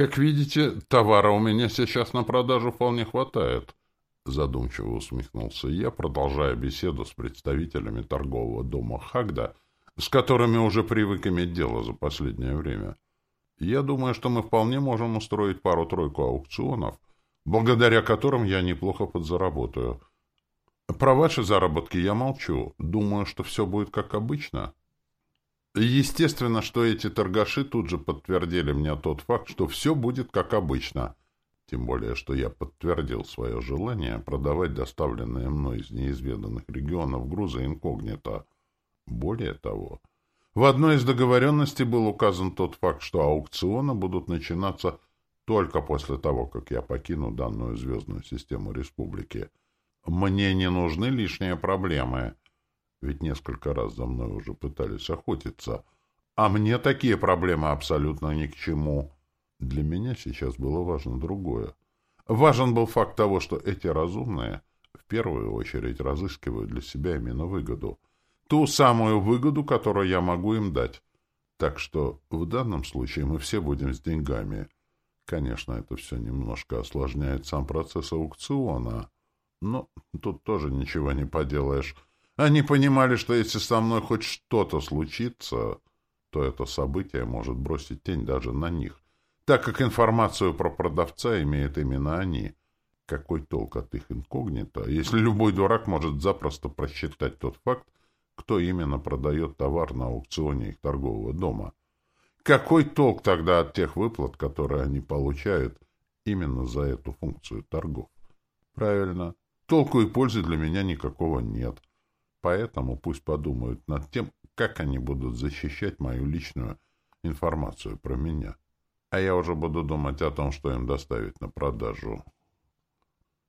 Как видите, товара у меня сейчас на продажу вполне хватает. Задумчиво усмехнулся я, продолжая беседу с представителями торгового дома Хагда, с которыми уже привык иметь дело за последнее время. Я думаю, что мы вполне можем устроить пару-тройку аукционов, благодаря которым я неплохо подзаработаю. Про ваши заработки я молчу. Думаю, что все будет как обычно. Естественно, что эти торгаши тут же подтвердили мне тот факт, что все будет как обычно. Тем более, что я подтвердил свое желание продавать доставленные мной из неизведанных регионов грузы инкогнито. Более того, в одной из договоренностей был указан тот факт, что аукционы будут начинаться только после того, как я покину данную звездную систему республики. Мне не нужны лишние проблемы, ведь несколько раз за мной уже пытались охотиться, а мне такие проблемы абсолютно ни к чему. Для меня сейчас было важно другое. Важен был факт того, что эти разумные в первую очередь разыскивают для себя именно выгоду. Ту самую выгоду, которую я могу им дать. Так что в данном случае мы все будем с деньгами. Конечно, это все немножко осложняет сам процесс аукциона. Но тут тоже ничего не поделаешь. Они понимали, что если со мной хоть что-то случится, то это событие может бросить тень даже на них так как информацию про продавца имеют именно они. Какой толк от их инкогнито, если любой дурак может запросто просчитать тот факт, кто именно продает товар на аукционе их торгового дома? Какой толк тогда от тех выплат, которые они получают именно за эту функцию торгов? Правильно. Толку и пользы для меня никакого нет. Поэтому пусть подумают над тем, как они будут защищать мою личную информацию про меня а я уже буду думать о том, что им доставить на продажу.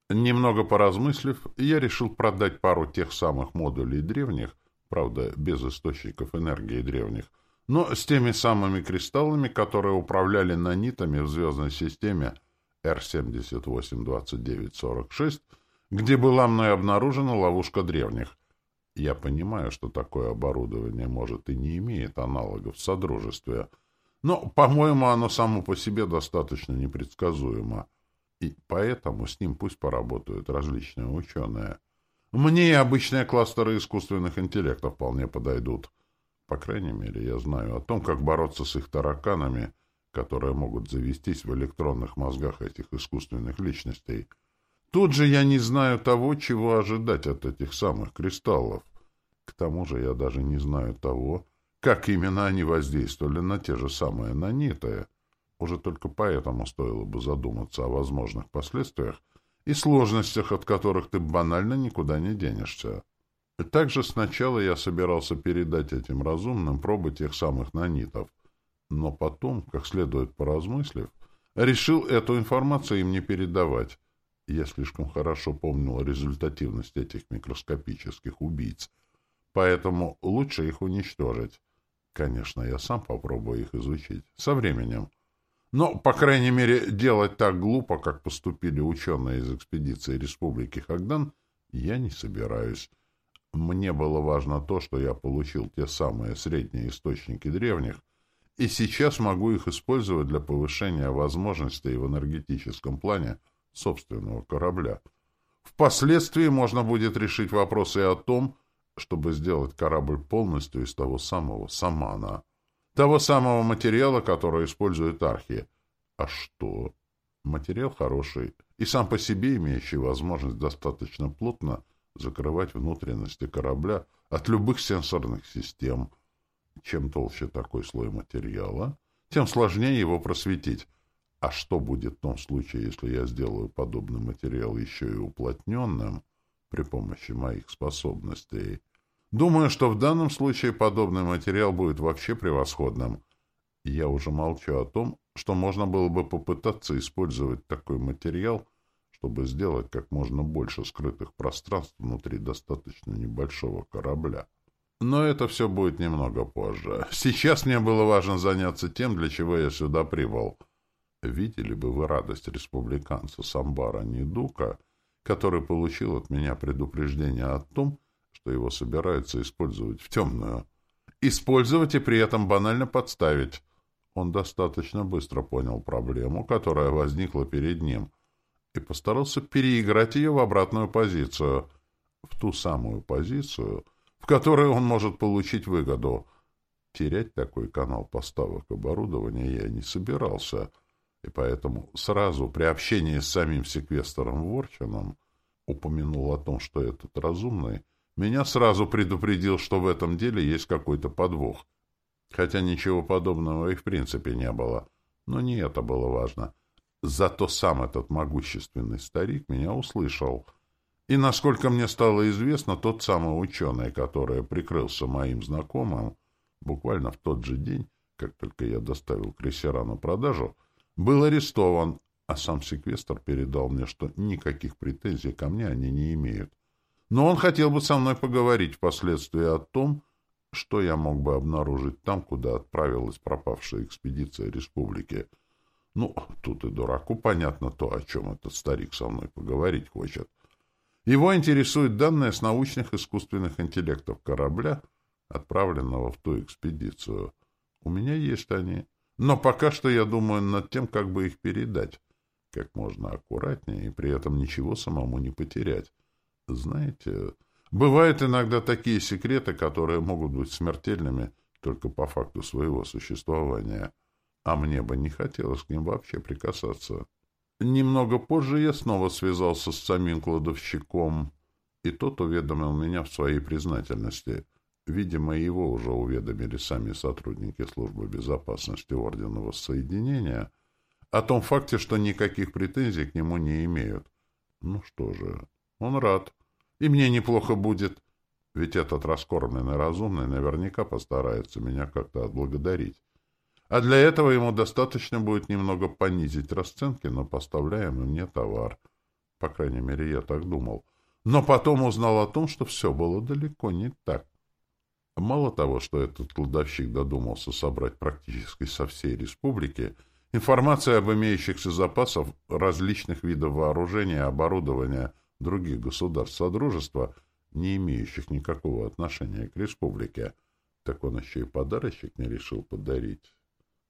Немного поразмыслив, я решил продать пару тех самых модулей древних, правда, без источников энергии древних, но с теми самыми кристаллами, которые управляли нанитами в звездной системе R782946, где была мной обнаружена ловушка древних. Я понимаю, что такое оборудование, может, и не имеет аналогов в Содружестве — но, по-моему, оно само по себе достаточно непредсказуемо. И поэтому с ним пусть поработают различные ученые. Мне и обычные кластеры искусственных интеллектов вполне подойдут. По крайней мере, я знаю о том, как бороться с их тараканами, которые могут завестись в электронных мозгах этих искусственных личностей. Тут же я не знаю того, чего ожидать от этих самых кристаллов. К тому же я даже не знаю того, как именно они воздействовали на те же самые наниты. Уже только поэтому стоило бы задуматься о возможных последствиях и сложностях, от которых ты банально никуда не денешься. Также сначала я собирался передать этим разумным пробы тех самых нанитов, но потом, как следует поразмыслив, решил эту информацию им не передавать. Я слишком хорошо помнил результативность этих микроскопических убийц, поэтому лучше их уничтожить. Конечно, я сам попробую их изучить. Со временем. Но, по крайней мере, делать так глупо, как поступили ученые из экспедиции Республики Хагдан, я не собираюсь. Мне было важно то, что я получил те самые средние источники древних, и сейчас могу их использовать для повышения возможностей в энергетическом плане собственного корабля. Впоследствии можно будет решить вопросы о том, чтобы сделать корабль полностью из того самого самана, того самого материала, который использует архи. А что? Материал хороший и сам по себе имеющий возможность достаточно плотно закрывать внутренности корабля от любых сенсорных систем. Чем толще такой слой материала, тем сложнее его просветить. А что будет в том случае, если я сделаю подобный материал еще и уплотненным при помощи моих способностей? Думаю, что в данном случае подобный материал будет вообще превосходным. Я уже молчу о том, что можно было бы попытаться использовать такой материал, чтобы сделать как можно больше скрытых пространств внутри достаточно небольшого корабля. Но это все будет немного позже. Сейчас мне было важно заняться тем, для чего я сюда прибыл. Видели бы вы радость республиканца Самбара Нидука, который получил от меня предупреждение о том, что его собираются использовать в темную. Использовать и при этом банально подставить. Он достаточно быстро понял проблему, которая возникла перед ним, и постарался переиграть ее в обратную позицию, в ту самую позицию, в которой он может получить выгоду. Терять такой канал поставок оборудования я не собирался, и поэтому сразу при общении с самим секвестором Ворчином упомянул о том, что этот разумный меня сразу предупредил, что в этом деле есть какой-то подвох. Хотя ничего подобного и в принципе не было. Но не это было важно. Зато сам этот могущественный старик меня услышал. И, насколько мне стало известно, тот самый ученый, который прикрылся моим знакомым, буквально в тот же день, как только я доставил крейсера на продажу, был арестован, а сам секвестр передал мне, что никаких претензий ко мне они не имеют. Но он хотел бы со мной поговорить впоследствии о том, что я мог бы обнаружить там, куда отправилась пропавшая экспедиция республики. Ну, тут и дураку понятно то, о чем этот старик со мной поговорить хочет. Его интересуют данные с научных искусственных интеллектов корабля, отправленного в ту экспедицию. У меня есть они. Но пока что я думаю над тем, как бы их передать. Как можно аккуратнее и при этом ничего самому не потерять. Знаете, бывают иногда такие секреты, которые могут быть смертельными только по факту своего существования, а мне бы не хотелось к ним вообще прикасаться. Немного позже я снова связался с самим кладовщиком, и тот уведомил меня в своей признательности. Видимо, его уже уведомили сами сотрудники службы безопасности Ордена Воссоединения о том факте, что никаких претензий к нему не имеют. Ну что же, он рад. И мне неплохо будет. Ведь этот раскормленный разумный наверняка постарается меня как-то отблагодарить. А для этого ему достаточно будет немного понизить расценки на поставляемый мне товар. По крайней мере, я так думал. Но потом узнал о том, что все было далеко не так. Мало того, что этот кладовщик додумался собрать практически со всей республики информацию об имеющихся запасах различных видов вооружения и оборудования других государств Содружества, не имеющих никакого отношения к республике, так он еще и подарочек не решил подарить.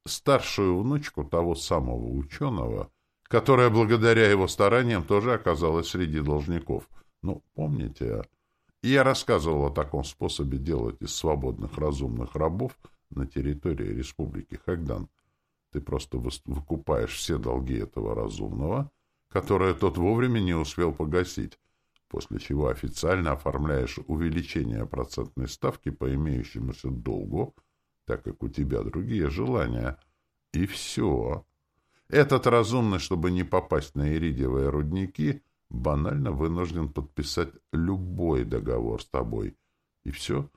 Старшую внучку того самого ученого, которая благодаря его стараниям тоже оказалась среди должников. Ну, помните, я рассказывал о таком способе делать из свободных разумных рабов на территории республики Хагдан. Ты просто выкупаешь все долги этого разумного — которое тот вовремя не успел погасить, после чего официально оформляешь увеличение процентной ставки по имеющемуся долгу, так как у тебя другие желания. И все. Этот разумный, чтобы не попасть на иридиевые рудники, банально вынужден подписать любой договор с тобой. И все.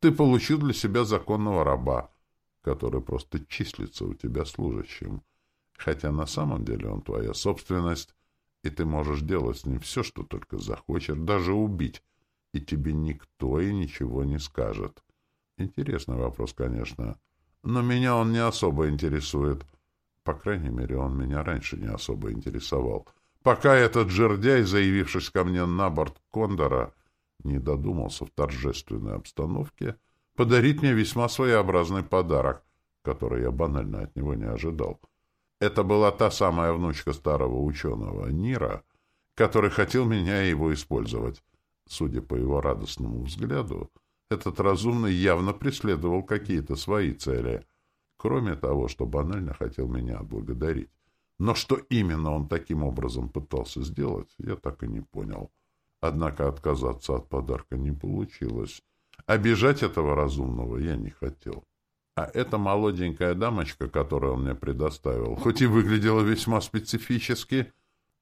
Ты получил для себя законного раба, который просто числится у тебя служащим. Хотя на самом деле он твоя собственность, и ты можешь делать с ним все, что только захочешь, даже убить, и тебе никто и ничего не скажет. Интересный вопрос, конечно, но меня он не особо интересует. По крайней мере, он меня раньше не особо интересовал. Пока этот жердяй, заявившись ко мне на борт Кондора, не додумался в торжественной обстановке подарить мне весьма своеобразный подарок, который я банально от него не ожидал — это была та самая внучка старого ученого, Нира, который хотел меня и его использовать. Судя по его радостному взгляду, этот разумный явно преследовал какие-то свои цели, кроме того, что банально хотел меня отблагодарить. Но что именно он таким образом пытался сделать, я так и не понял. Однако отказаться от подарка не получилось. Обижать этого разумного я не хотел. А эта молоденькая дамочка, которую он мне предоставил, хоть и выглядела весьма специфически,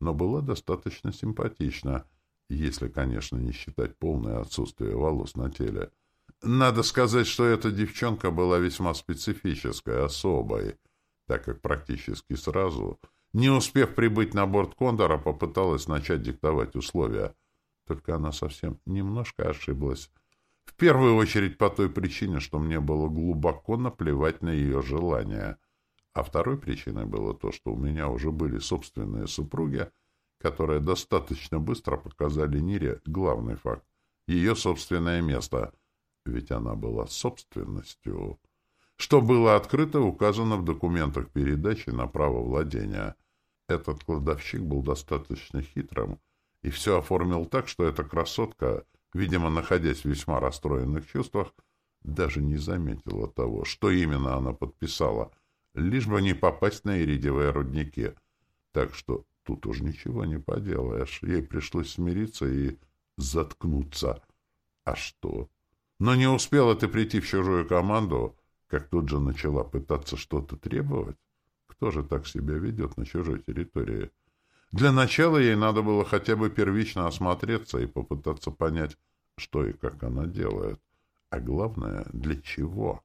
но была достаточно симпатична, если, конечно, не считать полное отсутствие волос на теле. Надо сказать, что эта девчонка была весьма специфической, особой, так как практически сразу, не успев прибыть на борт Кондора, попыталась начать диктовать условия. Только она совсем немножко ошиблась. В первую очередь по той причине, что мне было глубоко наплевать на ее желания. А второй причиной было то, что у меня уже были собственные супруги, которые достаточно быстро показали Нире главный факт — ее собственное место. Ведь она была собственностью. Что было открыто указано в документах передачи на право владения. Этот кладовщик был достаточно хитрым и все оформил так, что эта красотка, видимо, находясь в весьма расстроенных чувствах, даже не заметила того, что именно она подписала, лишь бы не попасть на иридиевые рудники. Так что тут уж ничего не поделаешь. Ей пришлось смириться и заткнуться. А что? Но не успела ты прийти в чужую команду, как тут же начала пытаться что-то требовать. Кто же так себя ведет на чужой территории? Для начала ей надо было хотя бы первично осмотреться и попытаться понять, что и как она делает. А главное, для чего?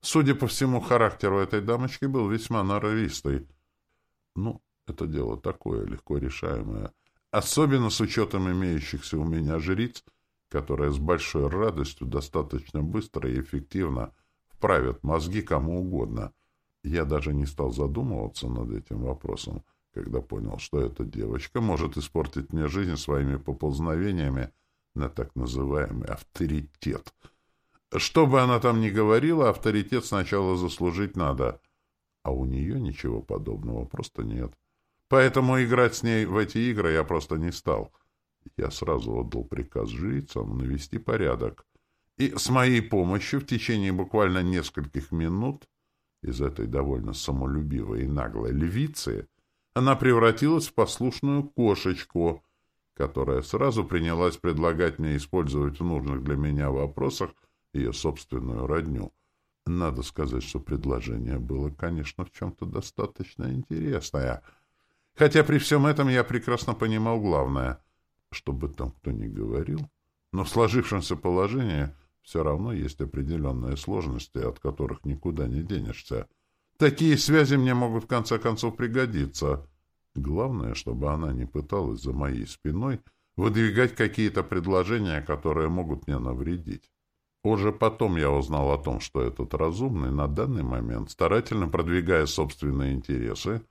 Судя по всему, характер у этой дамочки был весьма норовистый. Ну, это дело такое, легко решаемое. Особенно с учетом имеющихся у меня жриц, которые с большой радостью достаточно быстро и эффективно вправят мозги кому угодно. Я даже не стал задумываться над этим вопросом, когда понял, что эта девочка может испортить мне жизнь своими поползновениями на так называемый авторитет. Что бы она там ни говорила, авторитет сначала заслужить надо, а у нее ничего подобного просто нет. Поэтому играть с ней в эти игры я просто не стал. Я сразу отдал приказ жрицам навести порядок — и с моей помощью в течение буквально нескольких минут из этой довольно самолюбивой и наглой львицы она превратилась в послушную кошечку, которая сразу принялась предлагать мне использовать в нужных для меня вопросах ее собственную родню. Надо сказать, что предложение было, конечно, в чем-то достаточно интересное. Хотя при всем этом я прекрасно понимал главное. Чтобы там кто ни говорил, но в сложившемся положении все равно есть определенные сложности, от которых никуда не денешься. Такие связи мне могут в конце концов пригодиться. Главное, чтобы она не пыталась за моей спиной выдвигать какие-то предложения, которые могут мне навредить. Уже потом я узнал о том, что этот разумный на данный момент, старательно продвигая собственные интересы,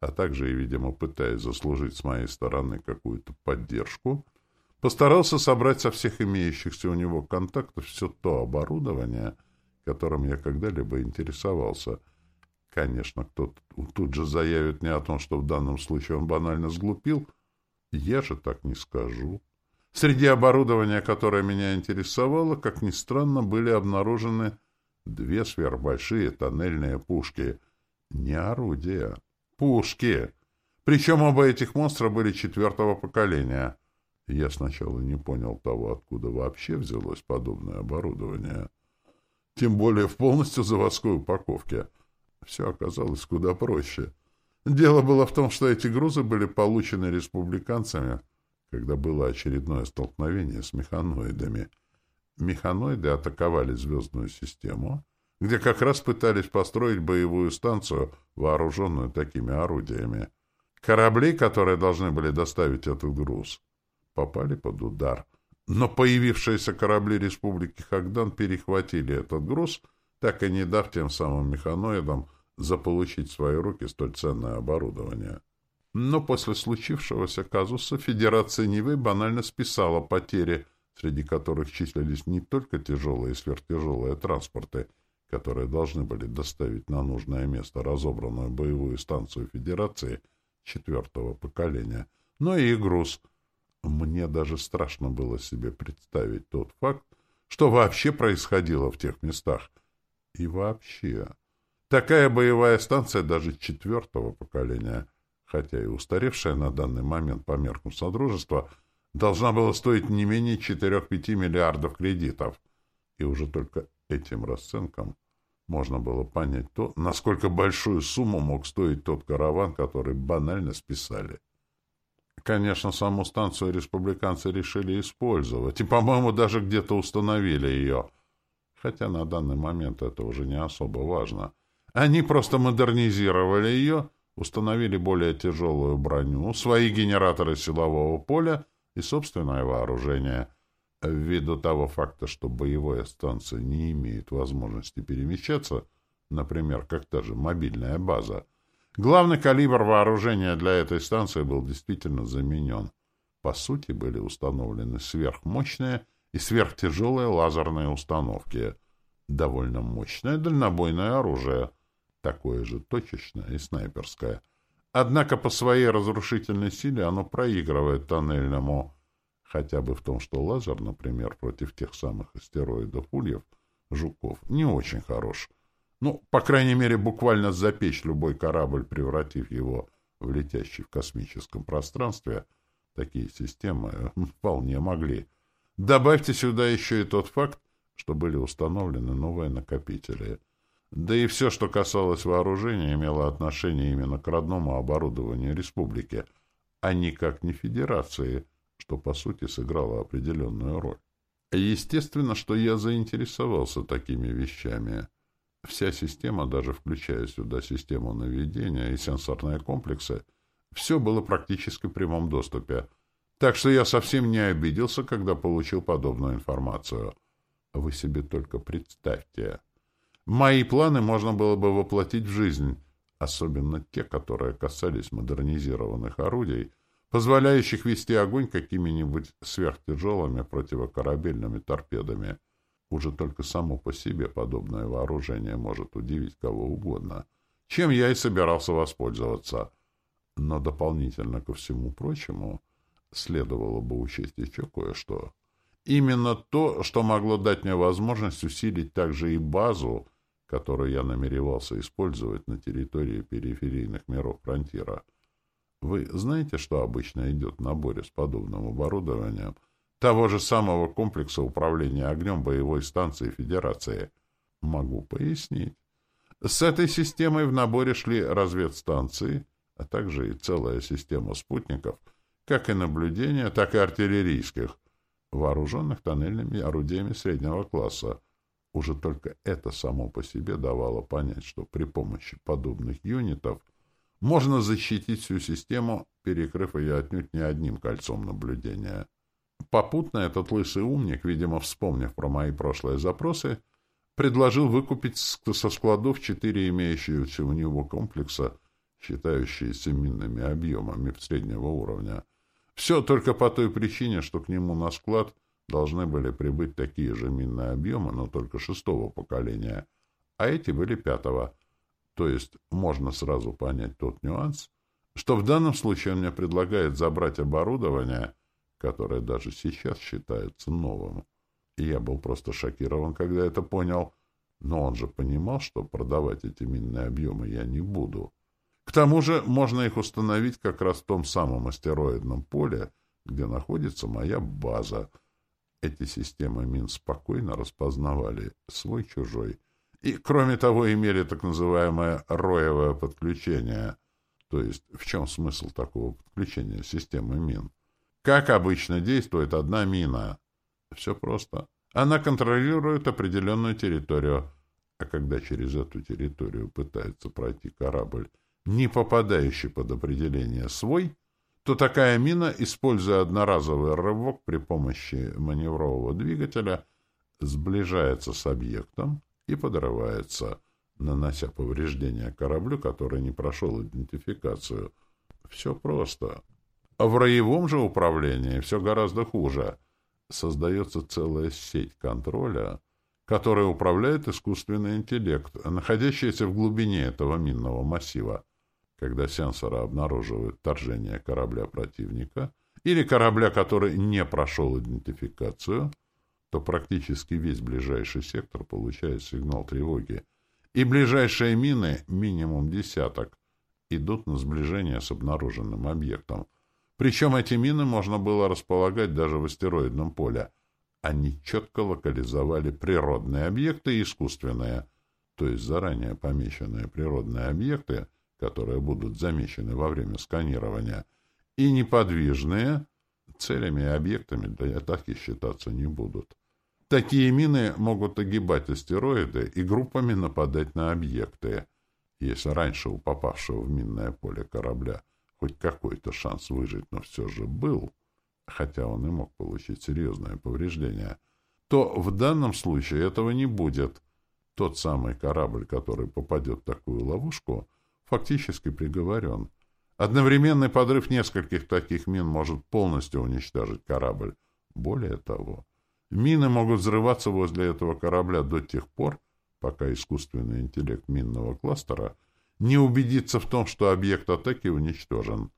а также и, видимо, пытаясь заслужить с моей стороны какую-то поддержку, Постарался собрать со всех имеющихся у него контактов все то оборудование, которым я когда-либо интересовался. Конечно, кто-то тут же заявит мне о том, что в данном случае он банально сглупил. Я же так не скажу. Среди оборудования, которое меня интересовало, как ни странно, были обнаружены две сверхбольшие тоннельные пушки. Не орудия. Пушки! Причем оба этих монстра были четвертого поколения. Я сначала не понял того, откуда вообще взялось подобное оборудование. Тем более в полностью заводской упаковке. Все оказалось куда проще. Дело было в том, что эти грузы были получены республиканцами, когда было очередное столкновение с механоидами. Механоиды атаковали звездную систему, где как раз пытались построить боевую станцию, вооруженную такими орудиями. Корабли, которые должны были доставить этот груз, попали под удар. Но появившиеся корабли Республики Хагдан перехватили этот груз, так и не дав тем самым механоидам заполучить в свои руки столь ценное оборудование. Но после случившегося казуса Федерация Нивы банально списала потери, среди которых числились не только тяжелые и сверхтяжелые транспорты, которые должны были доставить на нужное место разобранную боевую станцию Федерации четвертого поколения, но и груз, мне даже страшно было себе представить тот факт, что вообще происходило в тех местах. И вообще, такая боевая станция даже четвертого поколения, хотя и устаревшая на данный момент по меркам Содружества, должна была стоить не менее 4-5 миллиардов кредитов. И уже только этим расценкам можно было понять то, насколько большую сумму мог стоить тот караван, который банально списали. Конечно, саму станцию республиканцы решили использовать, и, по-моему, даже где-то установили ее. Хотя на данный момент это уже не особо важно. Они просто модернизировали ее, установили более тяжелую броню, свои генераторы силового поля и собственное вооружение. Ввиду того факта, что боевая станция не имеет возможности перемещаться, например, как та же мобильная база, Главный калибр вооружения для этой станции был действительно заменен. По сути, были установлены сверхмощные и сверхтяжелые лазерные установки. Довольно мощное дальнобойное оружие, такое же точечное и снайперское. Однако по своей разрушительной силе оно проигрывает тоннельному, хотя бы в том, что лазер, например, против тех самых астероидов ульев, жуков, не очень хорош. Ну, по крайней мере, буквально запечь любой корабль, превратив его в летящий в космическом пространстве, такие системы вполне могли. Добавьте сюда еще и тот факт, что были установлены новые накопители. Да и все, что касалось вооружения, имело отношение именно к родному оборудованию республики, а никак не федерации, что, по сути, сыграло определенную роль. Естественно, что я заинтересовался такими вещами. Вся система, даже включая сюда систему наведения и сенсорные комплексы, все было практически в прямом доступе. Так что я совсем не обиделся, когда получил подобную информацию. Вы себе только представьте. Мои планы можно было бы воплотить в жизнь, особенно те, которые касались модернизированных орудий, позволяющих вести огонь какими-нибудь сверхтяжелыми противокорабельными торпедами. Уже только само по себе подобное вооружение может удивить кого угодно, чем я и собирался воспользоваться. Но дополнительно ко всему прочему следовало бы учесть еще кое-что. Именно то, что могло дать мне возможность усилить также и базу, которую я намеревался использовать на территории периферийных миров фронтира. Вы знаете, что обычно идет в наборе с подобным оборудованием того же самого комплекса управления огнем боевой станции Федерации? Могу пояснить. С этой системой в наборе шли разведстанции, а также и целая система спутников, как и наблюдения, так и артиллерийских, вооруженных тоннельными орудиями среднего класса. Уже только это само по себе давало понять, что при помощи подобных юнитов можно защитить всю систему, перекрыв ее отнюдь не одним кольцом наблюдения. Попутно этот лысый умник, видимо, вспомнив про мои прошлые запросы, предложил выкупить со складов четыре имеющиеся у него комплекса, считающиеся минными объемами среднего уровня — все только по той причине, что к нему на склад должны были прибыть такие же минные объемы, но только шестого поколения, а эти были пятого. То есть можно сразу понять тот нюанс, что в данном случае он мне предлагает забрать оборудование, которое даже сейчас считается новым. И я был просто шокирован, когда это понял. Но он же понимал, что продавать эти минные объемы я не буду. К тому же можно их установить как раз в том самом астероидном поле, где находится моя база. Эти системы мин спокойно распознавали свой-чужой. И, кроме того, имели так называемое роевое подключение. То есть, в чем смысл такого подключения системы мин? Как обычно действует одна мина? Все просто. Она контролирует определенную территорию, а когда через эту территорию пытается пройти корабль, не попадающий под определение «свой», то такая мина, используя одноразовый рывок при помощи маневрового двигателя, сближается с объектом и подрывается, нанося повреждения кораблю, который не прошел идентификацию. Все просто. А в роевом же управлении все гораздо хуже. Создается целая сеть контроля, которая управляет искусственный интеллект, находящийся в глубине этого минного массива когда сенсоры обнаруживают вторжение корабля противника или корабля, который не прошел идентификацию, то практически весь ближайший сектор получает сигнал тревоги. И ближайшие мины, минимум десяток, идут на сближение с обнаруженным объектом. Причем эти мины можно было располагать даже в астероидном поле. Они четко локализовали природные объекты и искусственные, то есть заранее помеченные природные объекты — которые будут замечены во время сканирования, и неподвижные целями и объектами для атаки считаться не будут. Такие мины могут огибать астероиды и группами нападать на объекты. Если раньше у попавшего в минное поле корабля хоть какой-то шанс выжить, но все же был, хотя он и мог получить серьезное повреждение, то в данном случае этого не будет. Тот самый корабль, который попадет в такую ловушку — фактически приговорен. Одновременный подрыв нескольких таких мин может полностью уничтожить корабль. Более того, Мины могут взрываться возле этого корабля до тех пор, пока искусственный интеллект минного кластера не убедится в том, что объект атаки уничтожен.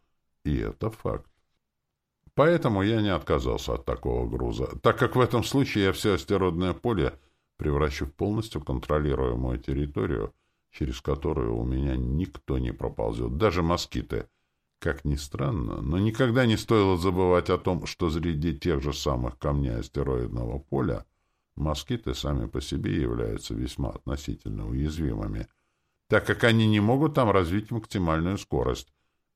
И это факт. Поэтому я не отказался от такого груза, так как в этом случае я все астероидное поле превращу в полностью контролируемую территорию, через которую у меня никто не проползет, даже москиты. Как ни странно, но никогда не стоило забывать о том, что среди тех же самых камней астероидного поля москиты сами по себе являются весьма относительно уязвимыми, так как они не могут там развить максимальную скорость,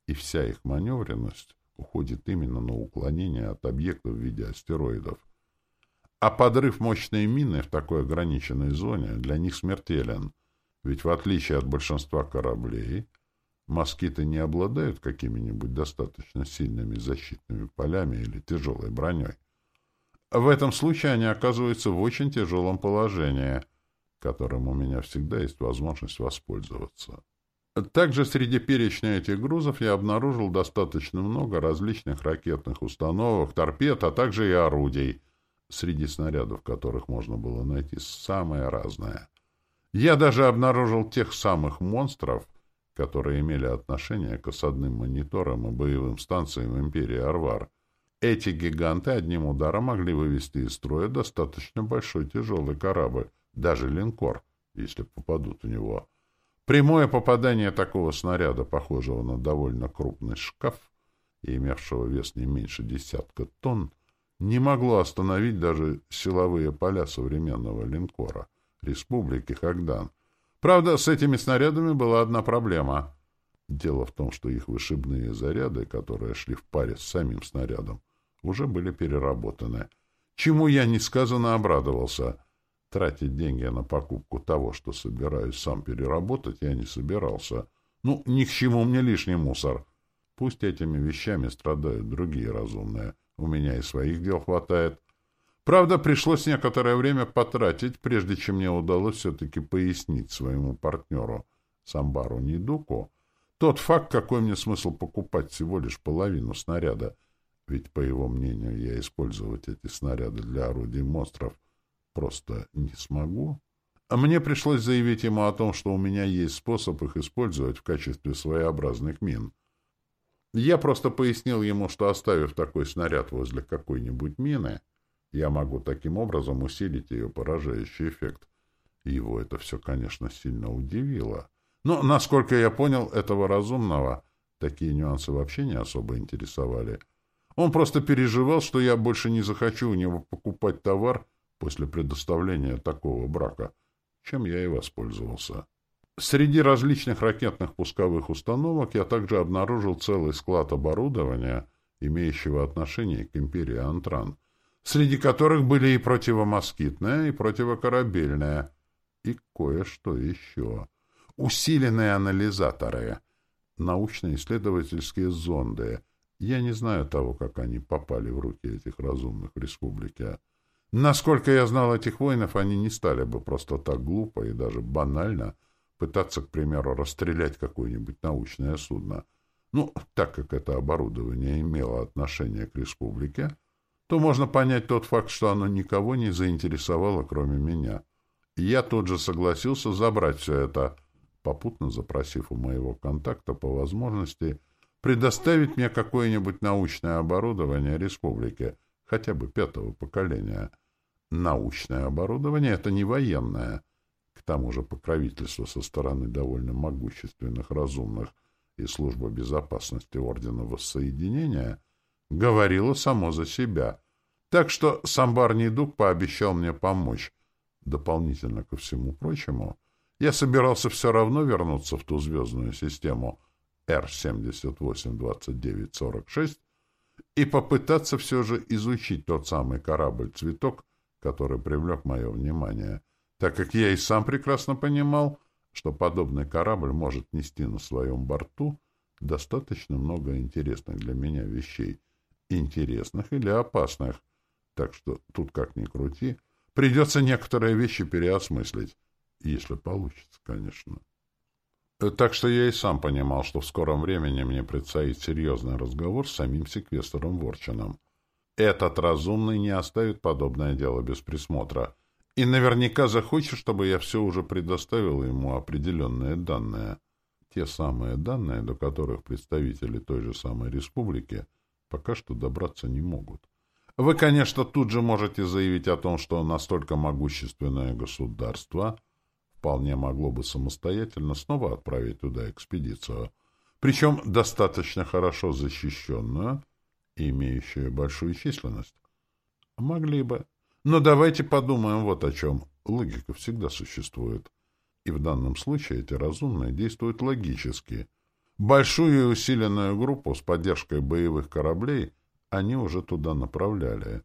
и вся их маневренность уходит именно на уклонение от объектов в виде астероидов. А подрыв мощной мины в такой ограниченной зоне для них смертелен, ведь в отличие от большинства кораблей, москиты не обладают какими-нибудь достаточно сильными защитными полями или тяжелой броней. В этом случае они оказываются в очень тяжелом положении, которым у меня всегда есть возможность воспользоваться. Также среди перечня этих грузов я обнаружил достаточно много различных ракетных установок, торпед, а также и орудий, среди снарядов которых можно было найти самое разное. Я даже обнаружил тех самых монстров, которые имели отношение к осадным мониторам и боевым станциям Империи Арвар. Эти гиганты одним ударом могли вывести из строя достаточно большой тяжелый корабль, даже линкор, если попадут в него. Прямое попадание такого снаряда, похожего на довольно крупный шкаф и имевшего вес не меньше десятка тонн, не могло остановить даже силовые поля современного линкора Республики Хагдан. Правда, с этими снарядами была одна проблема. Дело в том, что их вышибные заряды, которые шли в паре с самим снарядом, уже были переработаны. Чему я несказанно обрадовался — Тратить деньги на покупку того, что собираюсь сам переработать, я не собирался. Ну, ни к чему мне лишний мусор. Пусть этими вещами страдают другие разумные. У меня и своих дел хватает. Правда, пришлось некоторое время потратить, прежде чем мне удалось все-таки пояснить своему партнеру, Самбару Нидуку, тот факт, какой мне смысл покупать всего лишь половину снаряда, ведь, по его мнению, я использовать эти снаряды для орудий монстров просто не смогу. Мне пришлось заявить ему о том, что у меня есть способ их использовать в качестве своеобразных мин. Я просто пояснил ему, что оставив такой снаряд возле какой-нибудь мины, я могу таким образом усилить ее поражающий эффект. Его это все, конечно, сильно удивило. Но, насколько я понял, этого разумного такие нюансы вообще не особо интересовали. Он просто переживал, что я больше не захочу у него покупать товар, после предоставления такого брака, чем я и воспользовался. Среди различных ракетных пусковых установок я также обнаружил целый склад оборудования, имеющего отношение к империи Антран, среди которых были и противомоскитная, и противокорабельная, и кое-что еще. Усиленные анализаторы, научно-исследовательские зонды. Я не знаю того, как они попали в руки этих разумных в республике. Насколько я знал этих воинов, они не стали бы просто так глупо и даже банально пытаться, к примеру, расстрелять какое-нибудь научное судно. Ну, так как это оборудование имело отношение к республике, то можно понять тот факт, что оно никого не заинтересовало, кроме меня. И я тут же согласился забрать все это, попутно запросив у моего контакта по возможности предоставить мне какое-нибудь научное оборудование республике — хотя бы пятого поколения. Научное оборудование — это не военное. К тому же покровительство со стороны довольно могущественных разумных и служба безопасности Ордена Воссоединения говорило само за себя. Так что Самбар Недуг пообещал мне помочь. Дополнительно ко всему прочему, я собирался все равно вернуться в ту звездную систему R-782946, и попытаться все же изучить тот самый корабль-цветок, который привлек мое внимание, так как я и сам прекрасно понимал, что подобный корабль может нести на своем борту достаточно много интересных для меня вещей, интересных или опасных, так что тут как ни крути, придется некоторые вещи переосмыслить, если получится, конечно. Так что я и сам понимал, что в скором времени мне предстоит серьезный разговор с самим секвестором Ворчином. Этот разумный не оставит подобное дело без присмотра. И наверняка захочет, чтобы я все уже предоставил ему определенные данные. Те самые данные, до которых представители той же самой республики пока что добраться не могут. Вы, конечно, тут же можете заявить о том, что настолько могущественное государство вполне могло бы самостоятельно снова отправить туда экспедицию, причем достаточно хорошо защищенную и имеющую большую численность. Могли бы. Но давайте подумаем вот о чем. Логика всегда существует. И в данном случае эти разумные действуют логически. Большую и усиленную группу с поддержкой боевых кораблей они уже туда направляли.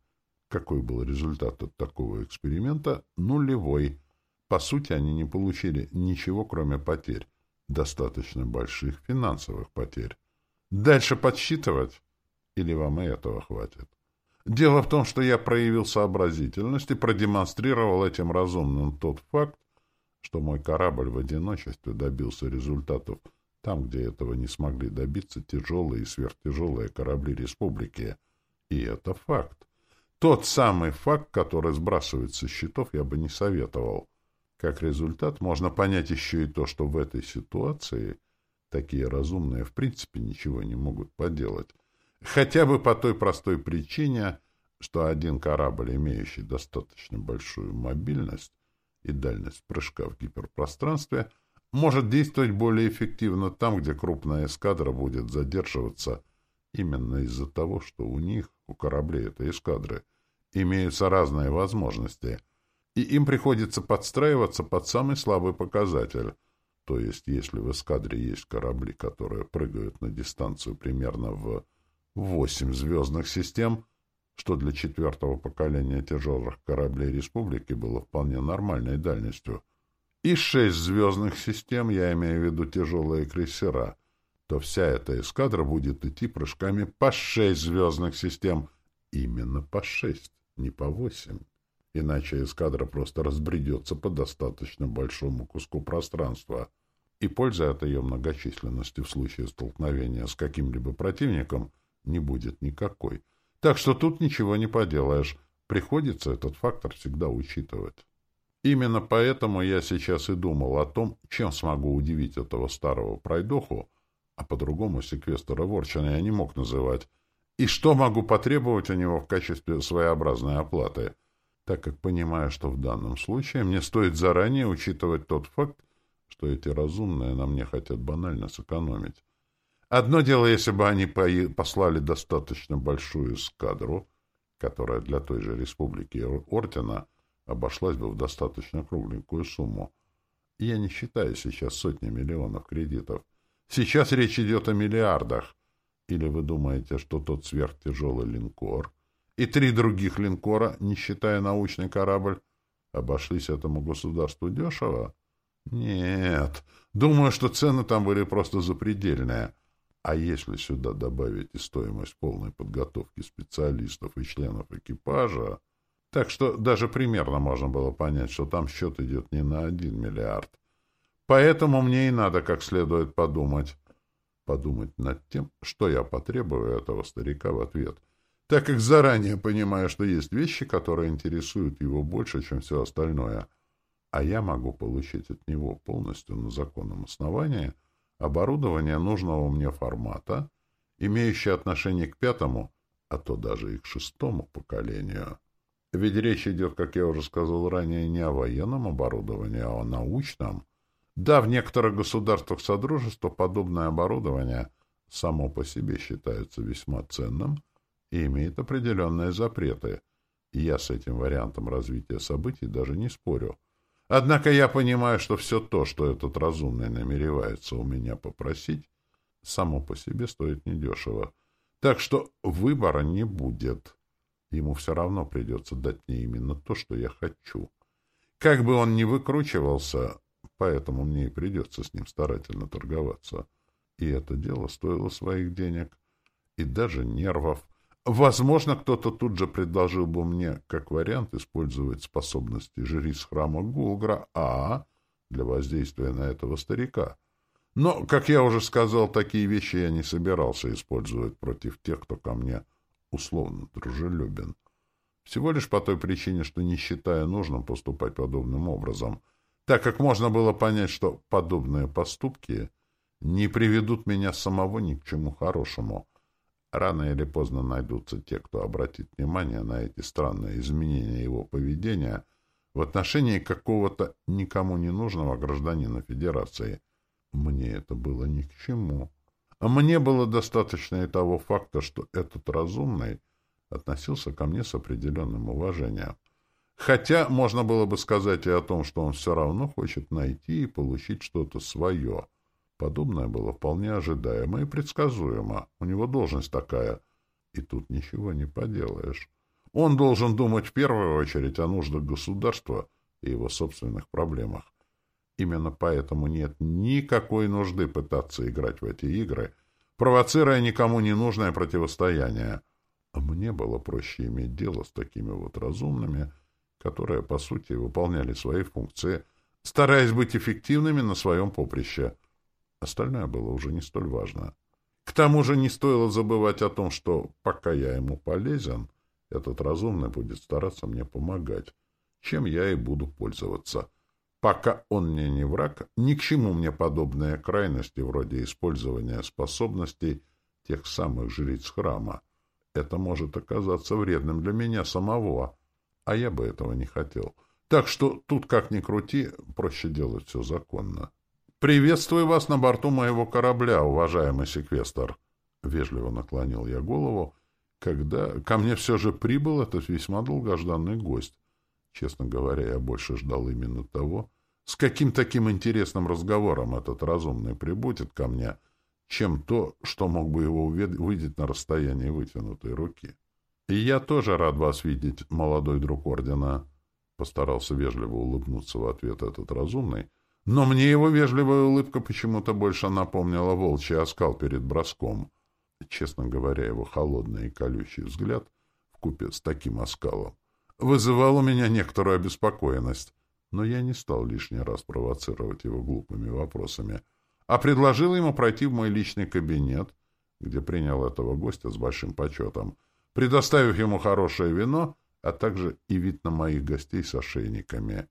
Какой был результат от такого эксперимента? Нулевой. По сути, они не получили ничего, кроме потерь. Достаточно больших финансовых потерь. Дальше подсчитывать? Или вам и этого хватит? Дело в том, что я проявил сообразительность и продемонстрировал этим разумным тот факт, что мой корабль в одиночестве добился результатов там, где этого не смогли добиться тяжелые и сверхтяжелые корабли республики. И это факт. Тот самый факт, который сбрасывать со счетов, я бы не советовал. Как результат, можно понять еще и то, что в этой ситуации такие разумные в принципе ничего не могут поделать. Хотя бы по той простой причине, что один корабль, имеющий достаточно большую мобильность и дальность прыжка в гиперпространстве, может действовать более эффективно там, где крупная эскадра будет задерживаться именно из-за того, что у них, у кораблей этой эскадры, имеются разные возможности, и им приходится подстраиваться под самый слабый показатель. То есть, если в эскадре есть корабли, которые прыгают на дистанцию примерно в восемь звездных систем, что для четвертого поколения тяжелых кораблей республики было вполне нормальной дальностью, и шесть звездных систем, я имею в виду тяжелые крейсера, то вся эта эскадра будет идти прыжками по шесть звездных систем. Именно по шесть, не по восемь. Иначе эскадра просто разбредется по достаточно большому куску пространства. И польза от ее многочисленности в случае столкновения с каким-либо противником не будет никакой. Так что тут ничего не поделаешь. Приходится этот фактор всегда учитывать. Именно поэтому я сейчас и думал о том, чем смогу удивить этого старого пройдоху, а по-другому секвестора Ворчина я не мог называть, и что могу потребовать у него в качестве своеобразной оплаты, так как понимаю, что в данном случае мне стоит заранее учитывать тот факт, что эти разумные на мне хотят банально сэкономить. Одно дело, если бы они послали достаточно большую эскадру, которая для той же республики Ордена обошлась бы в достаточно кругленькую сумму. Я не считаю сейчас сотни миллионов кредитов. Сейчас речь идет о миллиардах. Или вы думаете, что тот сверхтяжелый линкор и три других линкора, не считая научный корабль, обошлись этому государству дешево? Нет. Думаю, что цены там были просто запредельные. А если сюда добавить и стоимость полной подготовки специалистов и членов экипажа, так что даже примерно можно было понять, что там счет идет не на один миллиард. Поэтому мне и надо как следует подумать. Подумать над тем, что я потребую этого старика в ответ, так как заранее понимаю, что есть вещи, которые интересуют его больше, чем все остальное, а я могу получить от него полностью на законном основании оборудование нужного мне формата, имеющее отношение к пятому, а то даже и к шестому поколению. Ведь речь идет, как я уже сказал ранее, не о военном оборудовании, а о научном. Да, в некоторых государствах Содружества подобное оборудование само по себе считается весьма ценным и имеет определенные запреты. Я с этим вариантом развития событий даже не спорю. Однако я понимаю, что все то, что этот разумный намеревается у меня попросить, само по себе стоит недешево. Так что выбора не будет. Ему все равно придется дать мне именно то, что я хочу. Как бы он ни выкручивался, поэтому мне и придется с ним старательно торговаться. И это дело стоило своих денег и даже нервов. Возможно, кто-то тут же предложил бы мне, как вариант, использовать способности жриц храма Гулгра А для воздействия на этого старика. Но, как я уже сказал, такие вещи я не собирался использовать против тех, кто ко мне условно дружелюбен. Всего лишь по той причине, что не считая нужным поступать подобным образом, так как можно было понять, что подобные поступки не приведут меня самого ни к чему хорошему. Рано или поздно найдутся те, кто обратит внимание на эти странные изменения его поведения в отношении какого-то никому не нужного гражданина Федерации. Мне это было ни к чему. А мне было достаточно и того факта, что этот разумный относился ко мне с определенным уважением. Хотя можно было бы сказать и о том, что он все равно хочет найти и получить что-то свое. Подобное было вполне ожидаемо и предсказуемо. У него должность такая. И тут ничего не поделаешь. Он должен думать в первую очередь о нуждах государства и его собственных проблемах. Именно поэтому нет никакой нужды пытаться играть в эти игры, провоцируя никому ненужное противостояние. А мне было проще иметь дело с такими вот разумными, которые, по сути, выполняли свои функции, стараясь быть эффективными на своем поприще. Остальное было уже не столь важно. К тому же не стоило забывать о том, что, пока я ему полезен, этот разумный будет стараться мне помогать, чем я и буду пользоваться. Пока он мне не враг, ни к чему мне подобные крайности, вроде использования способностей тех самых жриц храма. Это может оказаться вредным для меня самого, а я бы этого не хотел. Так что тут, как ни крути, проще делать все законно. «Приветствую вас на борту моего корабля, уважаемый секвестр!» Вежливо наклонил я голову, когда ко мне все же прибыл этот весьма долгожданный гость. Честно говоря, я больше ждал именно того, с каким таким интересным разговором этот разумный прибудет ко мне, чем то, что мог бы его увидеть на расстоянии вытянутой руки. «И я тоже рад вас видеть, молодой друг Ордена», — постарался вежливо улыбнуться в ответ этот разумный, но мне его вежливая улыбка почему-то больше напомнила волчий оскал перед броском. Честно говоря, его холодный и колючий взгляд вкупе с таким оскалом вызывал у меня некоторую обеспокоенность, но я не стал лишний раз провоцировать его глупыми вопросами, а предложил ему пройти в мой личный кабинет, где принял этого гостя с большим почетом, предоставив ему хорошее вино, а также и вид на моих гостей с ошейниками.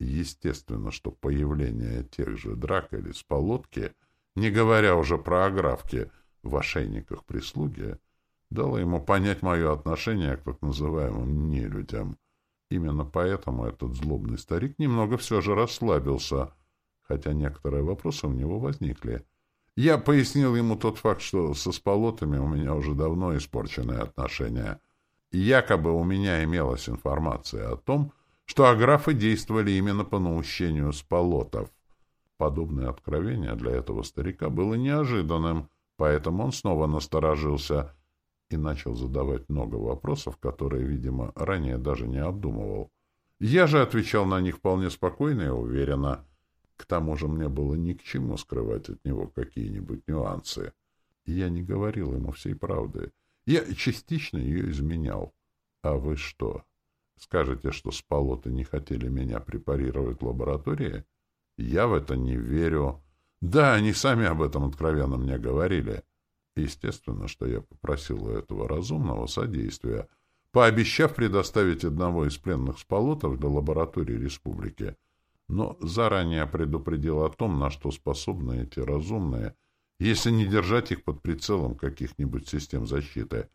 Естественно, что появление тех же драк или сполотки, не говоря уже про огравки, в ошейниках прислуги, дало ему понять мое отношение к так называемым нелюдям. Именно поэтому этот злобный старик немного все же расслабился, хотя некоторые вопросы у него возникли. Я пояснил ему тот факт, что со сполотами у меня уже давно испорченные отношения. Якобы у меня имелась информация о том, что аграфы действовали именно по наущению сполотов. Подобное откровение для этого старика было неожиданным, поэтому он снова насторожился — и начал задавать много вопросов, которые, видимо, ранее даже не обдумывал. Я же отвечал на них вполне спокойно и уверенно. К тому же мне было ни к чему скрывать от него какие-нибудь нюансы. Я не говорил ему всей правды. Я частично ее изменял. А вы что? Скажете, что сполоты не хотели меня препарировать в лаборатории? Я в это не верю. Да, они сами об этом откровенно мне говорили. Естественно, что я попросил у этого разумного содействия, пообещав предоставить одного из пленных сполотов для лаборатории республики, но заранее предупредил о том, на что способны эти разумные, если не держать их под прицелом каких-нибудь систем защиты.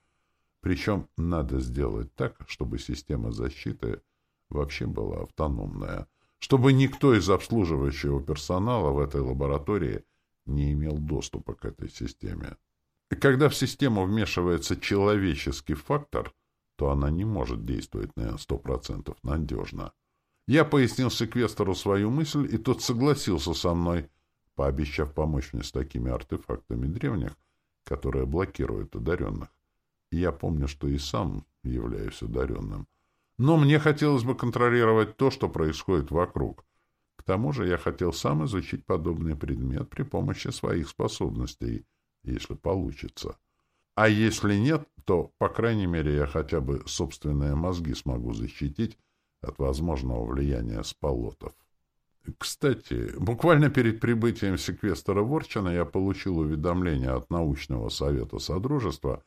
Причем надо сделать так, чтобы система защиты вообще была автономная, чтобы никто из обслуживающего персонала в этой лаборатории не имел доступа к этой системе. Когда в систему вмешивается человеческий фактор, то она не может действовать на сто процентов надежно. Я пояснил секвестору свою мысль, и тот согласился со мной, пообещав помочь мне с такими артефактами древних, которые блокируют одаренных. Я помню, что и сам являюсь одаренным. Но мне хотелось бы контролировать то, что происходит вокруг. К тому же я хотел сам изучить подобный предмет при помощи своих способностей — если получится. А если нет, то, по крайней мере, я хотя бы собственные мозги смогу защитить от возможного влияния сполотов. Кстати, буквально перед прибытием секвестора Ворчина я получил уведомление от научного совета Содружества,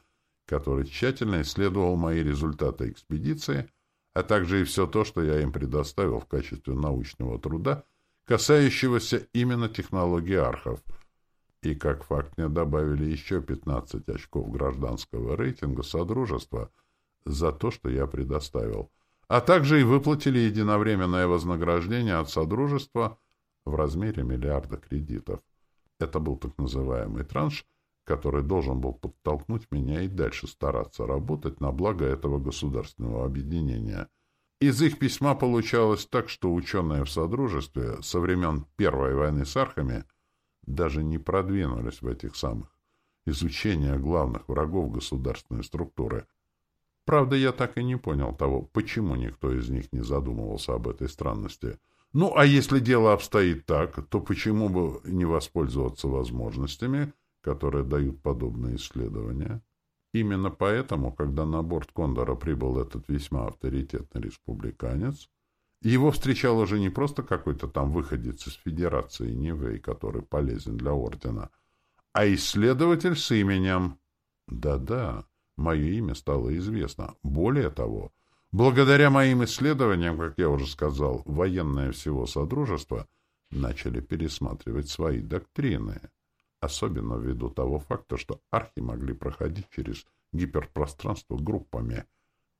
который тщательно исследовал мои результаты экспедиции, а также и все то, что я им предоставил в качестве научного труда, касающегося именно технологии архов. И как факт мне добавили еще 15 очков гражданского рейтинга Содружества за то, что я предоставил, а также и выплатили единовременное вознаграждение от Содружества в размере миллиарда кредитов. Это был так называемый транш – который должен был подтолкнуть меня и дальше стараться работать на благо этого государственного объединения. Из их письма получалось так, что ученые в Содружестве со времен Первой войны с архами даже не продвинулись в этих самых изучениях главных врагов государственной структуры. Правда, я так и не понял того, почему никто из них не задумывался об этой странности. Ну, а если дело обстоит так, то почему бы не воспользоваться возможностями – которые дают подобные исследования. Именно поэтому, когда на борт Кондора прибыл этот весьма авторитетный республиканец, его встречал уже не просто какой-то там выходец из Федерации Нивей, который полезен для Ордена, а исследователь с именем. Да-да, мое имя стало известно. Более того, благодаря моим исследованиям, как я уже сказал, военное всего Содружество начали пересматривать свои доктрины особенно ввиду того факта, что архи могли проходить через гиперпространство группами.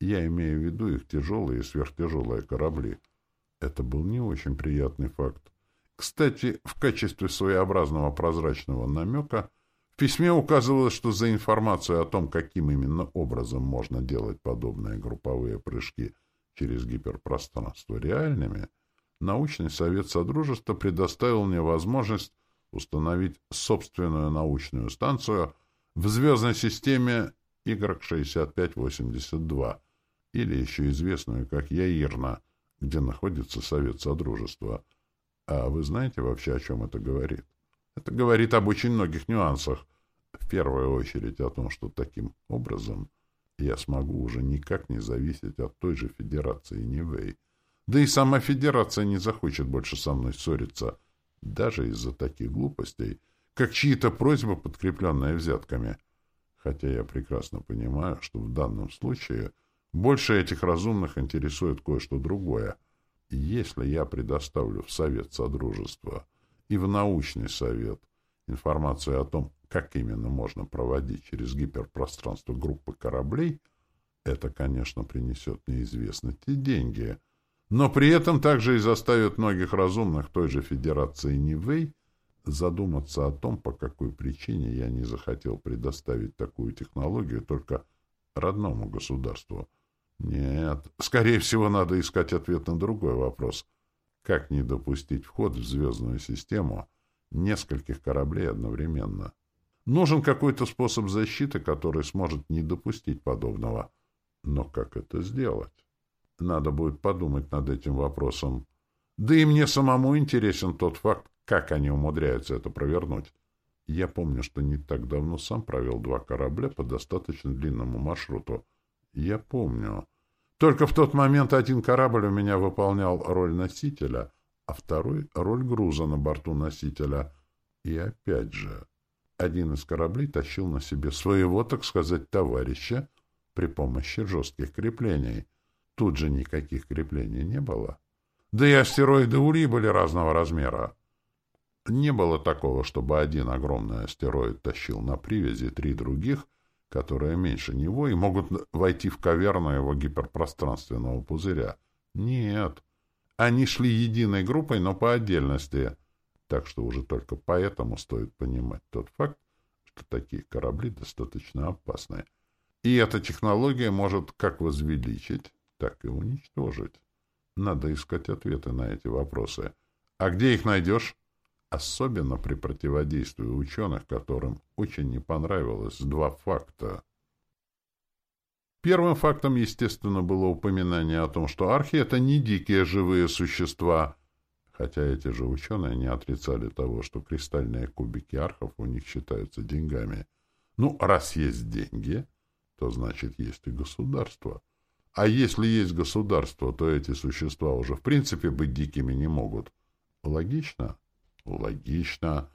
Я имею в виду их тяжелые и сверхтяжелые корабли. Это был не очень приятный факт. Кстати, в качестве своеобразного прозрачного намека в письме указывалось, что за информацию о том, каким именно образом можно делать подобные групповые прыжки через гиперпространство реальными, научный совет Содружества предоставил мне возможность установить собственную научную станцию в звездной системе Y6582, или еще известную как Яирна, где находится Совет Содружества. А вы знаете вообще, о чем это говорит? Это говорит об очень многих нюансах. В первую очередь о том, что таким образом я смогу уже никак не зависеть от той же Федерации Нивэй. Да и сама Федерация не захочет больше со мной ссориться — даже из-за таких глупостей, как чьи-то просьбы, подкрепленные взятками. Хотя я прекрасно понимаю, что в данном случае больше этих разумных интересует кое-что другое. Если я предоставлю в Совет Содружества и в научный совет информацию о том, как именно можно проводить через гиперпространство группы кораблей, это, конечно, принесет неизвестно те деньги — но при этом также и заставит многих разумных той же Федерации Нивэй задуматься о том, по какой причине я не захотел предоставить такую технологию только родному государству. Нет, скорее всего, надо искать ответ на другой вопрос. Как не допустить вход в звездную систему нескольких кораблей одновременно? Нужен какой-то способ защиты, который сможет не допустить подобного. Но как это сделать? Надо будет подумать над этим вопросом. Да и мне самому интересен тот факт, как они умудряются это провернуть. Я помню, что не так давно сам провел два корабля по достаточно длинному маршруту. Я помню. Только в тот момент один корабль у меня выполнял роль носителя, а второй — роль груза на борту носителя. И опять же, один из кораблей тащил на себе своего, так сказать, товарища при помощи жестких креплений — Тут же никаких креплений не было. Да и астероиды Ури были разного размера. Не было такого, чтобы один огромный астероид тащил на привязи три других, которые меньше него и могут войти в каверну его гиперпространственного пузыря. Нет. Они шли единой группой, но по отдельности. Так что уже только поэтому стоит понимать тот факт, что такие корабли достаточно опасны. И эта технология может как возвеличить, так и уничтожить. Надо искать ответы на эти вопросы. А где их найдешь? Особенно при противодействии ученых, которым очень не понравилось два факта. Первым фактом, естественно, было упоминание о том, что архи — это не дикие живые существа, хотя эти же ученые не отрицали того, что кристальные кубики архов у них считаются деньгами. Ну, раз есть деньги, то значит есть и государство. А если есть государство, то эти существа уже в принципе быть дикими не могут. Логично? Логично.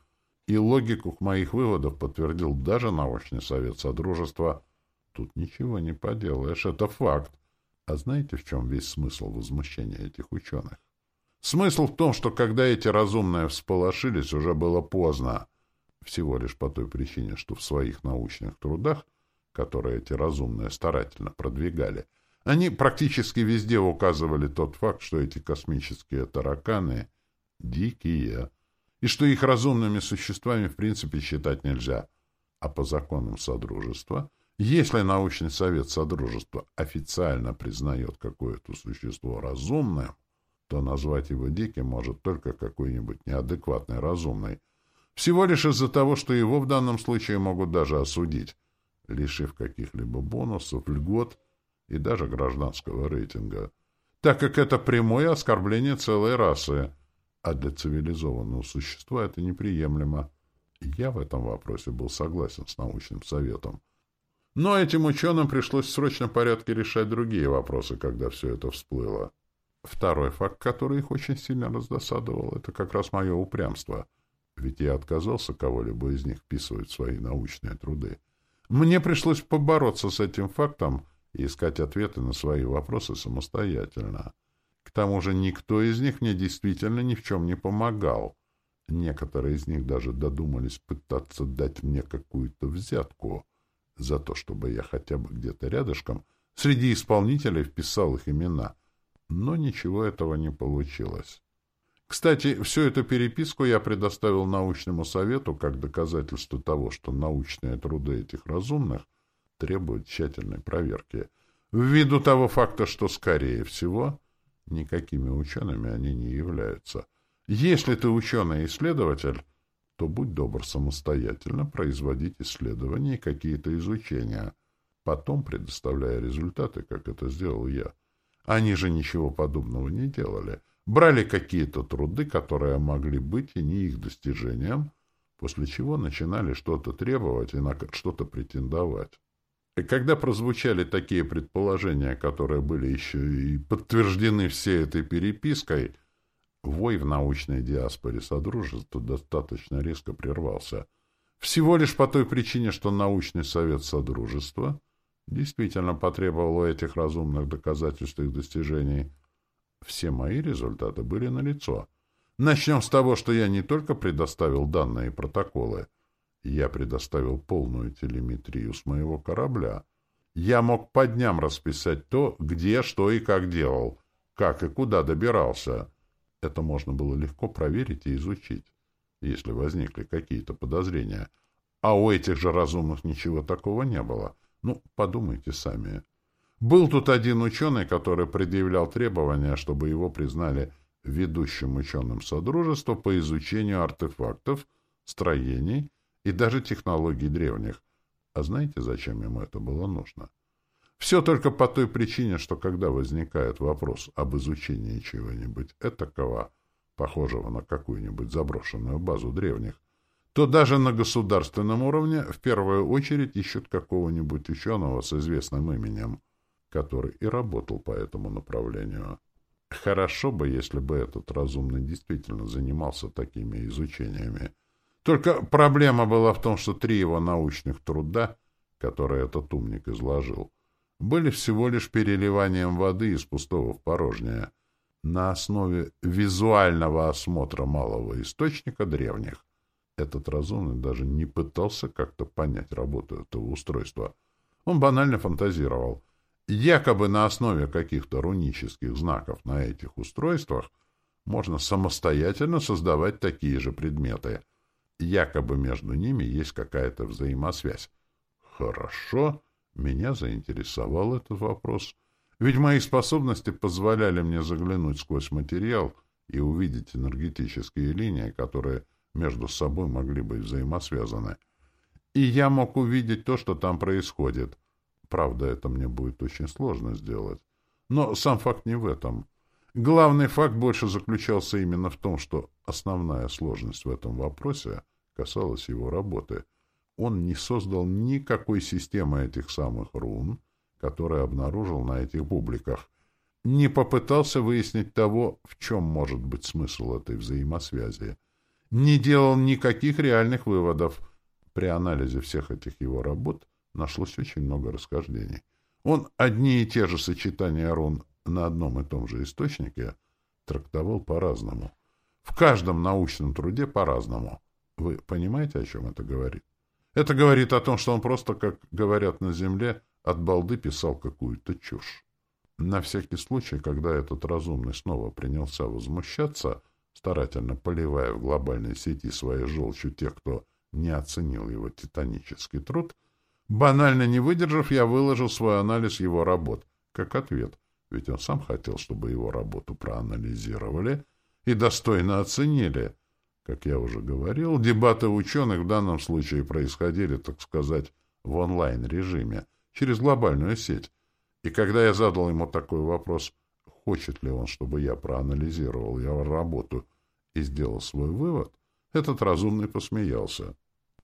И логику моих выводов подтвердил даже научный совет Содружества. Тут ничего не поделаешь, это факт. А знаете, в чем весь смысл возмущения этих ученых? Смысл в том, что когда эти разумные всполошились, уже было поздно. Всего лишь по той причине, что в своих научных трудах, которые эти разумные старательно продвигали, они практически везде указывали тот факт, что эти космические тараканы дикие, и что их разумными существами в принципе считать нельзя. А по законам Содружества, если научный совет Содружества официально признает какое-то существо разумным, то назвать его диким может только какой-нибудь неадекватный разумный, всего лишь из-за того, что его в данном случае могут даже осудить, лишив каких-либо бонусов, льгот и даже гражданского рейтинга, так как это прямое оскорбление целой расы, а для цивилизованного существа это неприемлемо. Я в этом вопросе был согласен с научным советом. Но этим ученым пришлось в срочном порядке решать другие вопросы, когда все это всплыло. Второй факт, который их очень сильно раздосадовал, это как раз мое упрямство. Ведь я отказался кого-либо из них вписывать в свои научные труды. Мне пришлось побороться с этим фактом и искать ответы на свои вопросы самостоятельно. К тому же никто из них мне действительно ни в чем не помогал. Некоторые из них даже додумались пытаться дать мне какую-то взятку за то, чтобы я хотя бы где-то рядышком среди исполнителей вписал их имена. Но ничего этого не получилось. Кстати, всю эту переписку я предоставил научному совету как доказательство того, что научные труды этих разумных требуют тщательной проверки, ввиду того факта, что, скорее всего, никакими учеными они не являются. Если ты ученый-исследователь, то будь добр самостоятельно производить исследования и какие-то изучения, потом предоставляя результаты, как это сделал я. Они же ничего подобного не делали. Брали какие-то труды, которые могли быть и не их достижением, после чего начинали что-то требовать и на что-то претендовать. И когда прозвучали такие предположения, которые были еще и подтверждены всей этой перепиской, вой в научной диаспоре Содружества достаточно резко прервался. Всего лишь по той причине, что научный совет Содружества действительно потребовал этих разумных доказательств их достижений. Все мои результаты были налицо. Начнем с того, что я не только предоставил данные и протоколы, я предоставил полную телеметрию с моего корабля. Я мог по дням расписать то, где, что и как делал, как и куда добирался. Это можно было легко проверить и изучить, если возникли какие-то подозрения. А у этих же разумных ничего такого не было. Ну, подумайте сами. Был тут один ученый, который предъявлял требования, чтобы его признали ведущим ученым Содружества по изучению артефактов, строений и даже технологий древних. А знаете, зачем ему это было нужно? Все только по той причине, что когда возникает вопрос об изучении чего-нибудь этакого, похожего на какую-нибудь заброшенную базу древних, то даже на государственном уровне в первую очередь ищут какого-нибудь ученого с известным именем, который и работал по этому направлению. Хорошо бы, если бы этот разумный действительно занимался такими изучениями, только проблема была в том, что три его научных труда, которые этот умник изложил, были всего лишь переливанием воды из пустого в порожнее на основе визуального осмотра малого источника древних. Этот разумный даже не пытался как-то понять работу этого устройства. Он банально фантазировал. Якобы на основе каких-то рунических знаков на этих устройствах можно самостоятельно создавать такие же предметы — Якобы между ними есть какая-то взаимосвязь. Хорошо, меня заинтересовал этот вопрос. Ведь мои способности позволяли мне заглянуть сквозь материал и увидеть энергетические линии, которые между собой могли быть взаимосвязаны. И я мог увидеть то, что там происходит. Правда, это мне будет очень сложно сделать. Но сам факт не в этом. Главный факт больше заключался именно в том, что основная сложность в этом вопросе касалась его работы. Он не создал никакой системы этих самых рун, которые обнаружил на этих бубликах, не попытался выяснить того, в чем может быть смысл этой взаимосвязи, не делал никаких реальных выводов. При анализе всех этих его работ нашлось очень много расхождений. Он одни и те же сочетания рун на одном и том же источнике трактовал по-разному. В каждом научном труде по-разному. Вы понимаете, о чем это говорит? Это говорит о том, что он просто, как говорят на Земле, от балды писал какую-то чушь. На всякий случай, когда этот разумный снова принялся возмущаться, старательно поливая в глобальной сети своей желчью тех, кто не оценил его титанический труд, банально не выдержав, я выложил свой анализ его работ, как ответ, ведь он сам хотел, чтобы его работу проанализировали и достойно оценили. Как я уже говорил, дебаты ученых в данном случае происходили, так сказать, в онлайн-режиме, через глобальную сеть. И когда я задал ему такой вопрос, хочет ли он, чтобы я проанализировал его работу и сделал свой вывод, этот разумный посмеялся.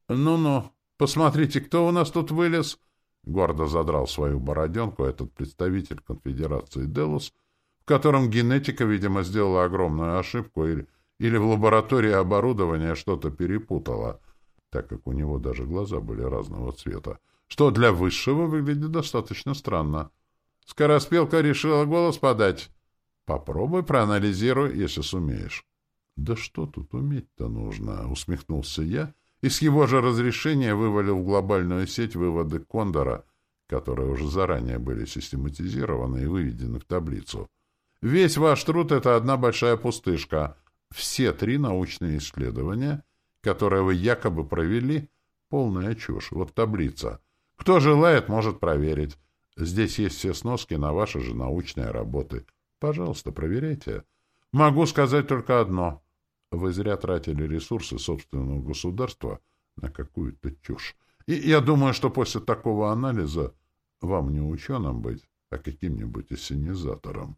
«Ну-ну, посмотрите, кто у нас тут вылез?» Гордо задрал свою бороденку этот представитель конфедерации Делус, в котором генетика, видимо, сделала огромную ошибку или, или в лаборатории оборудования что-то перепутала, так как у него даже глаза были разного цвета, что для высшего выглядит достаточно странно. Скороспелка решила голос подать. Попробуй проанализируй, если сумеешь. — Да что тут уметь-то нужно? — усмехнулся я и с его же разрешения вывалил в глобальную сеть выводы Кондора, которые уже заранее были систематизированы и выведены в таблицу. Весь ваш труд — это одна большая пустышка. Все три научные исследования, которые вы якобы провели, — полная чушь. Вот таблица. Кто желает, может проверить. Здесь есть все сноски на ваши же научные работы. Пожалуйста, проверяйте. Могу сказать только одно. Вы зря тратили ресурсы собственного государства на какую-то чушь. И я думаю, что после такого анализа вам не ученым быть, а каким-нибудь ассенизатором.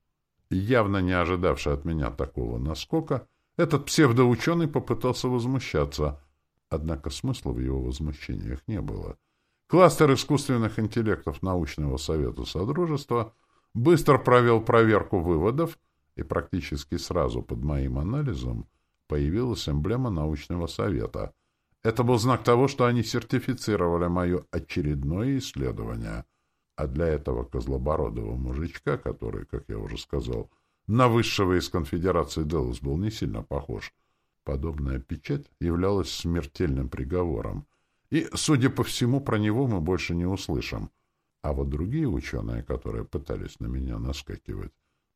Явно не ожидавший от меня такого наскока, этот псевдоученый попытался возмущаться, однако смысла в его возмущениях не было. Кластер искусственных интеллектов научного совета Содружества быстро провел проверку выводов, и практически сразу под моим анализом появилась эмблема научного совета. Это был знак того, что они сертифицировали мое очередное исследование. А для этого козлобородого мужичка, который, как я уже сказал, на высшего из конфедерации Делос был не сильно похож, подобная печать являлась смертельным приговором. И, судя по всему, про него мы больше не услышим. А вот другие ученые, которые пытались на меня наскакивать,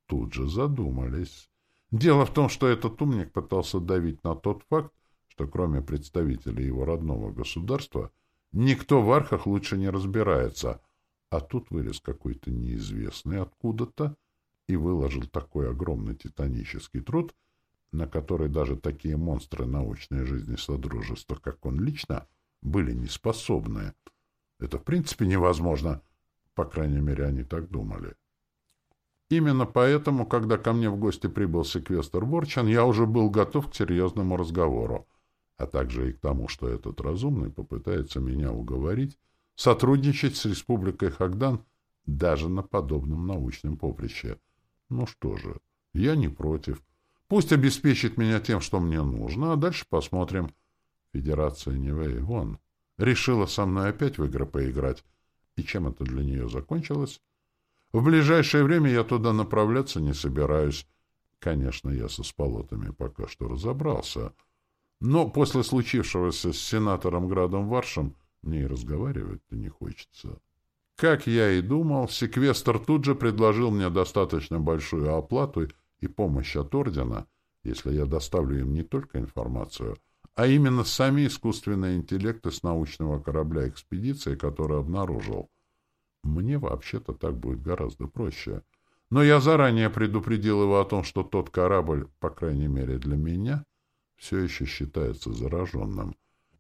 тут же задумались. Дело в том, что этот умник пытался давить на тот факт, что кроме представителей его родного государства, никто в архах лучше не разбирается, а тут вылез какой-то неизвестный откуда-то и выложил такой огромный титанический труд, на который даже такие монстры научной жизни Содружества, как он лично, были не способны. Это в принципе невозможно, по крайней мере, они так думали. Именно поэтому, когда ко мне в гости прибыл секвестр Ворчан, я уже был готов к серьезному разговору, а также и к тому, что этот разумный попытается меня уговорить сотрудничать с Республикой Хагдан даже на подобном научном поприще. Ну что же, я не против. Пусть обеспечит меня тем, что мне нужно, а дальше посмотрим. Федерация Нивэй, вон, решила со мной опять в игры поиграть. И чем это для нее закончилось? В ближайшее время я туда направляться не собираюсь. Конечно, я со сполотами пока что разобрался. Но после случившегося с сенатором Градом Варшем мне и разговаривать-то не хочется. Как я и думал, секвестр тут же предложил мне достаточно большую оплату и помощь от ордена, если я доставлю им не только информацию, а именно сами искусственные интеллекты с научного корабля экспедиции, который обнаружил. Мне вообще-то так будет гораздо проще. Но я заранее предупредил его о том, что тот корабль, по крайней мере для меня, все еще считается зараженным.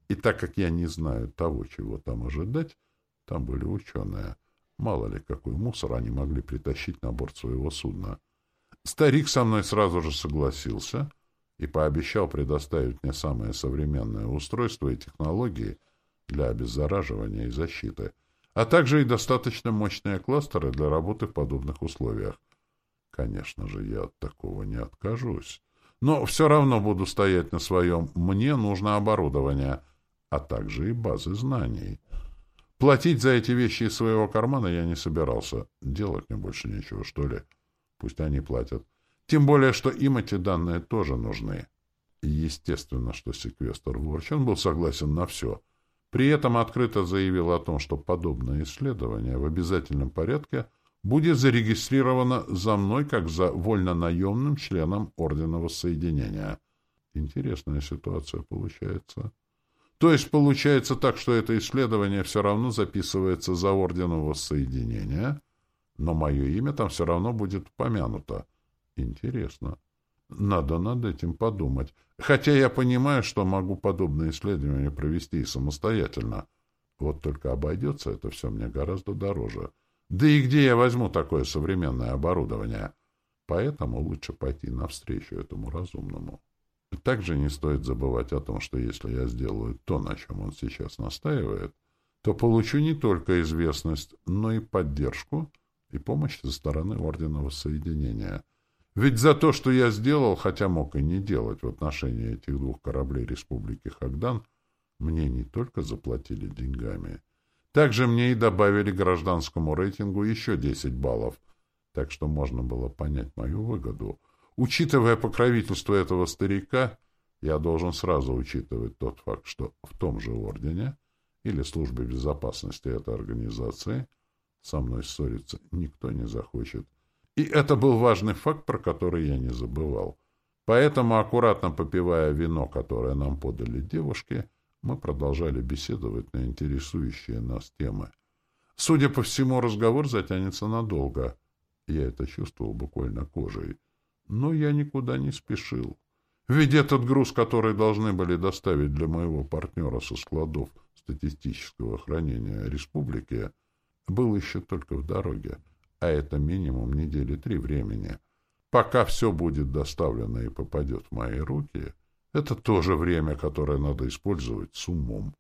И так как я не знаю того, чего там ожидать, там были ученые. Мало ли, какой мусор они могли притащить на борт своего судна. Старик со мной сразу же согласился и пообещал предоставить мне самые современные устройства и технологии для обеззараживания и защиты — а также и достаточно мощные кластеры для работы в подобных условиях. Конечно же, я от такого не откажусь. Но все равно буду стоять на своем «мне нужно оборудование», а также и базы знаний. Платить за эти вещи из своего кармана я не собирался. Делать мне больше нечего, что ли. Пусть они платят. Тем более, что им эти данные тоже нужны. Естественно, что секвестр Ворчан был согласен на все. При этом открыто заявил о том, что подобное исследование в обязательном порядке будет зарегистрировано за мной как за вольно-наемным членом Ордена Воссоединения. Интересная ситуация получается. То есть получается так, что это исследование все равно записывается за Орденом Воссоединения, но мое имя там все равно будет упомянуто. Интересно. Надо над этим подумать. Хотя я понимаю, что могу подобное исследование провести и самостоятельно. Вот только обойдется это все мне гораздо дороже. Да и где я возьму такое современное оборудование? Поэтому лучше пойти навстречу этому разумному. Также не стоит забывать о том, что если я сделаю то, на чем он сейчас настаивает, то получу не только известность, но и поддержку и помощь со стороны Ордена Воссоединения. Ведь за то, что я сделал, хотя мог и не делать в отношении этих двух кораблей Республики Хагдан, мне не только заплатили деньгами, также мне и добавили гражданскому рейтингу еще 10 баллов, так что можно было понять мою выгоду — Учитывая покровительство этого старика, я должен сразу учитывать тот факт, что в том же ордене или службе безопасности этой организации со мной ссориться никто не захочет. И это был важный факт, про который я не забывал. Поэтому, аккуратно попивая вино, которое нам подали девушки, мы продолжали беседовать на интересующие нас темы. Судя по всему, разговор затянется надолго. Я это чувствовал буквально кожей. Но я никуда не спешил. Ведь этот груз, который должны были доставить для моего партнера со складов статистического хранения республики, был еще только в дороге, а это минимум недели три времени. Пока все будет доставлено и попадет в мои руки, это тоже время, которое надо использовать с умом.